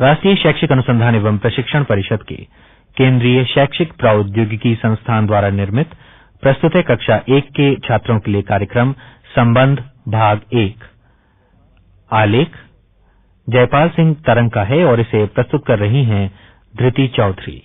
राष्ट्रीय शैक्षिक अनुसंधान एवं प्रशिक्षण परिषद के केंद्रीय शैक्षिक प्रौद्योगिकी संस्थान द्वारा निर्मित प्रस्तुत है कक्षा एक के छात्रों के लिए कार्यक्रम संबंध भाग एक। आलेख, जयपाल सिंह तरंग का है और इसे प्रस्तुत कर रही हैं धृति चौधरी।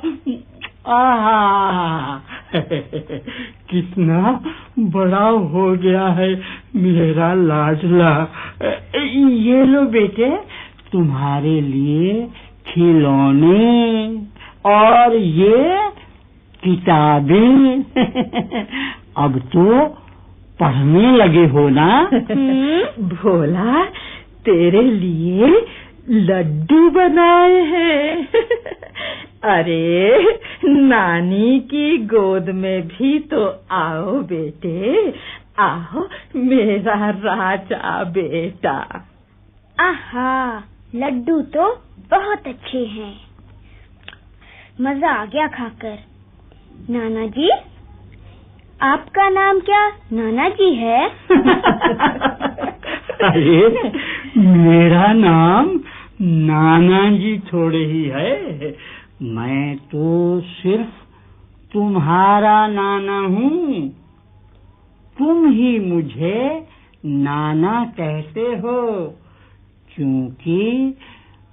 कितना बड़ा हो गया है मेरा लाडला ये लो बेटे, तुम्हारे लिए खिलौने और ये किताबें। अब तो पढ़ने लगे हो ना? भोला, तेरे लिए लड्डू बनाए हैं। अरे नानी की गोद में भी तो आओ बेटे। आओ मेरा राजा बेटा। आहा लड्डू तो बहुत अच्छे हैं। मज़ा आ गया खाकर। नाना जी आपका नाम क्या नाना जी है? अरे मेरा नाम नाना जी थोड़े ही है। मैं तो सिर्फ़ तुम्हारा नाना हूँ। तुम ही मुझे नाना कहते हो, क्योंकि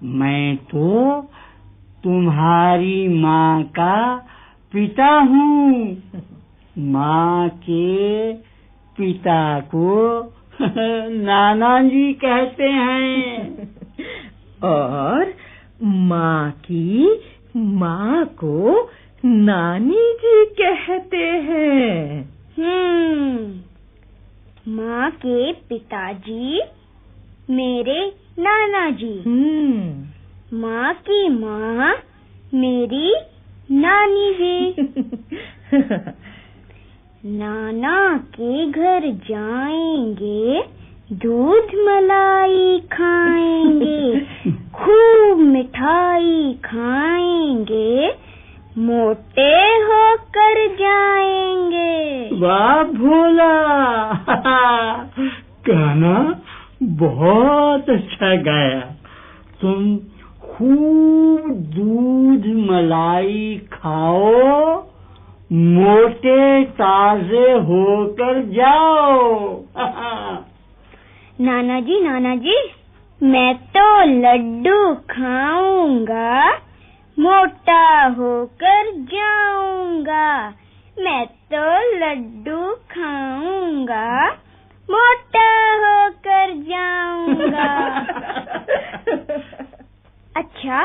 मैं तो तुम्हारी माँ का पिता हूँ। माँ के पिता को नाना जी कहते हैं। और माँ की माँ को नानी जी कहते हैं। हम्म माँ के पिताजी मेरे नाना जी। हम्म। माँ की माँ मेरी नानी जी। नाना के घर जाएँगे। दूध मलाई खाएँगे खूब मिठाई खाएँगे मोटे होकर जाएँगे। वाह भोला! गाना बहुत अच्छा गाया। तुम खूब दूध मलाई खाओ मोटे ताजे होकर जाओ। नाना जी नाना जी मैं तो लड्डू खाऊँगा मोटा होकर जाऊँगा। मैं तो लड्डू खाऊँगा मोटा होकर जाऊँगा। अच्छा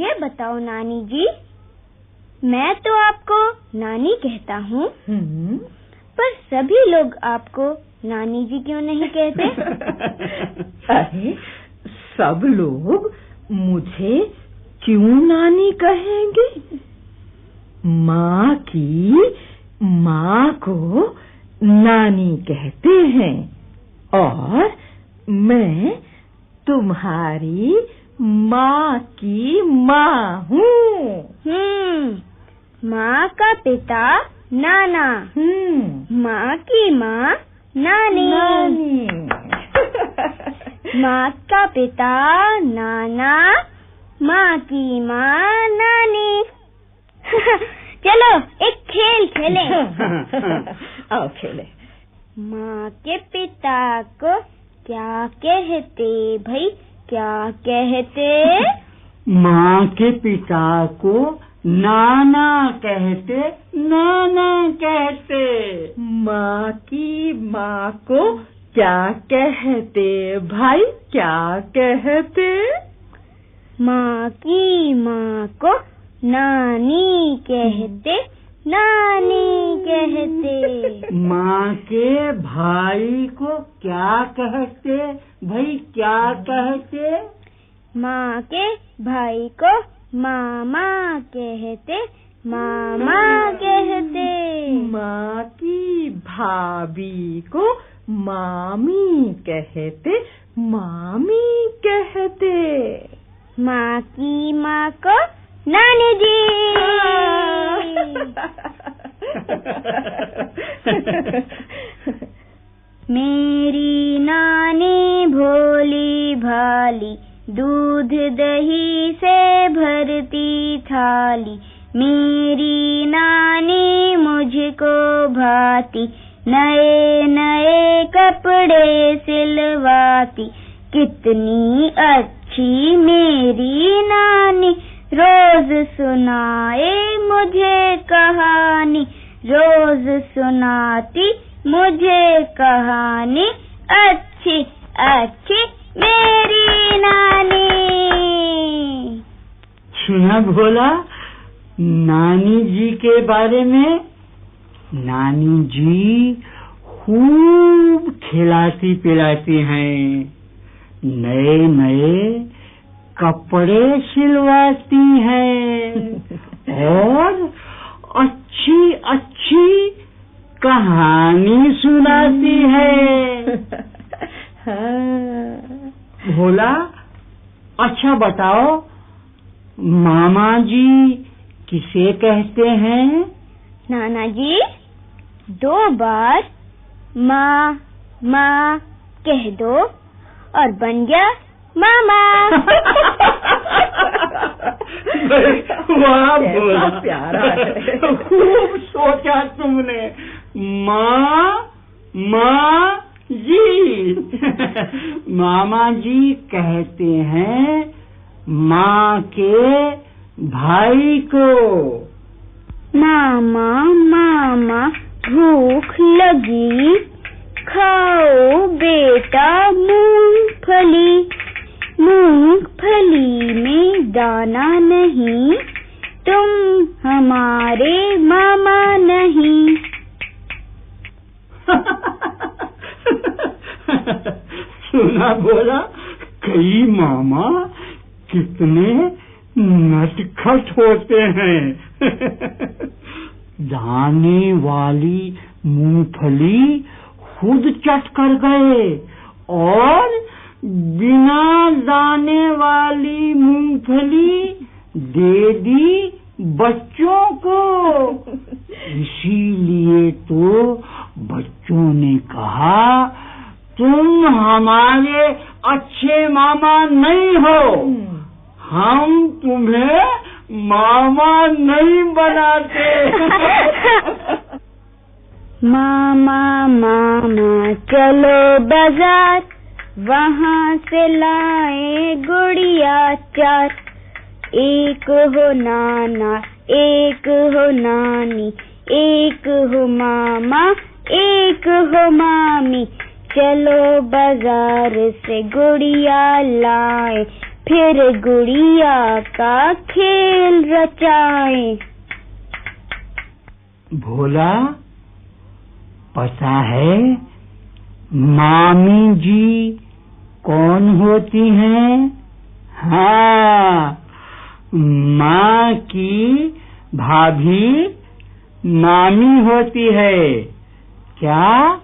ये बताओ नानी जी मैं तो आपको नानी कहता हूँ हम्म, पर सभी लोग आपको नानी जी क्यों नहीं कहते? अरे सब लोग मुझे क्यों नानी कहेंगे? माँ की माँ को नानी कहते हैं और मैं तुम्हारी माँ की माँ हूँ। हम्म माँ का पिता नाना। हम्म। माँ की माँ नानी। नानी। माँ का पिता नाना माँ की माँ नानी। चलो एक खेल खेले। आओ खेले। माँ के पिता को क्या कहते भाई? क्या कहते? माँ के पिता को नाना कहते नाना कहते। माँ की माँ को क्या कहते भाई? क्या कहते? माँ की माँ को नानी कहते नानी कहते। माँ के भाई को क्या कहते? भाई क्या कहते? माँ के भाई को मामा कहते मामा कहते। माँ भाभी को मामी कहते मामी कहते। माँ की माँ को नानी जी मेरी नानी भोली भाली, दूध दही से भरती थाली। मेरी नानी मुझको भाती नए नए कपड़े सिलवाती। कितनी अच्छी मेरी नानी। रोज सुनाए मुझे कहानी। रोज सुनाती मुझे कहानी। अच्छी अच्छी मेरी नानी। सुना भोला नानी जी के बारे में नानी जी खूब खिलाती पिलाती हैं। नए नए कपड़े सिलवाती हैं। और अच्छी अच्छी कहानी सुनाती है। हाँ। भोला अच्छा बताओ मामा जी किसे कहते हैं? नाना जी? दो बार माँ माँ कह दो और बन गया मामा। वाह भोला प्यारा खूब सोचा तुमने। माँ माँ जी। मामा जी कहते हैं माँ के भाई को। मामा मामा। भूख लगी, खाओ बेटा मूंगफली। मूंगफली में दाना नहीं, तुम हमारे मामा नहीं। सुना बोला, कई मामा कितने नटखट होते हैं। दाने वाली मूंगफली खुद चट कर गए और बिना दाने वाली मूंगफली दे दी बच्चों को। इसीलिए तो बच्चों ने कहा तुम हमारे अच्छे मामा नहीं हो। हम तुम्हें मामा नहीं बनाते। मामा मामा, चलो बाज़ार, वहाँ से लाए गुड़िया चार। एक हो नाना, एक हो नानी, एक हो मामा, एक हो मामी। चलो बाज़ार से गुड़िया लाए फिर गुड़िया का खेल रचाए। भोला, पता है मामी जी कौन होती हैं? हाँ माँ की भाभी मामी होती है। क्या?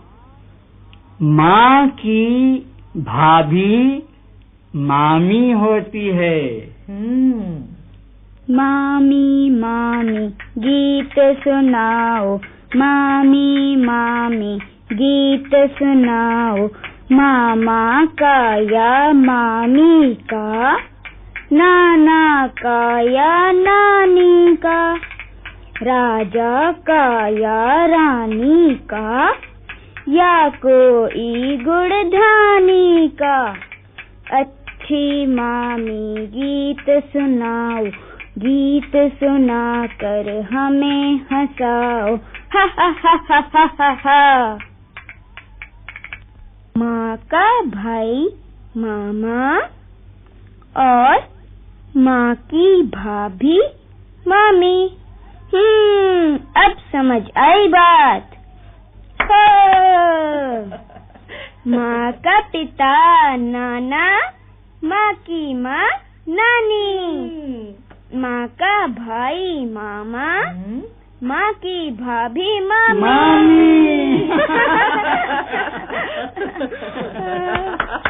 माँ की भाभी मामी होती है। हम्म। मामी मामी गीत सुनाओ। मामी मामी गीत सुनाओ। मामा का या मामी का? नाना का या नानी का? राजा का या रानी का? या कोई गुड़धानी का? अच्छी मामी गीत सुनाओ गीत सुना कर हमें हंसाओ। हा हा हा हा हा हा हा। माँ का भाई मामा और माँ की भाभी मामी। हम्म अब समझ आई बात। माँ का पिता नाना माँ की माँ नानी। माँ का भाई मामा। हम्म। माँ की भाभी मामी।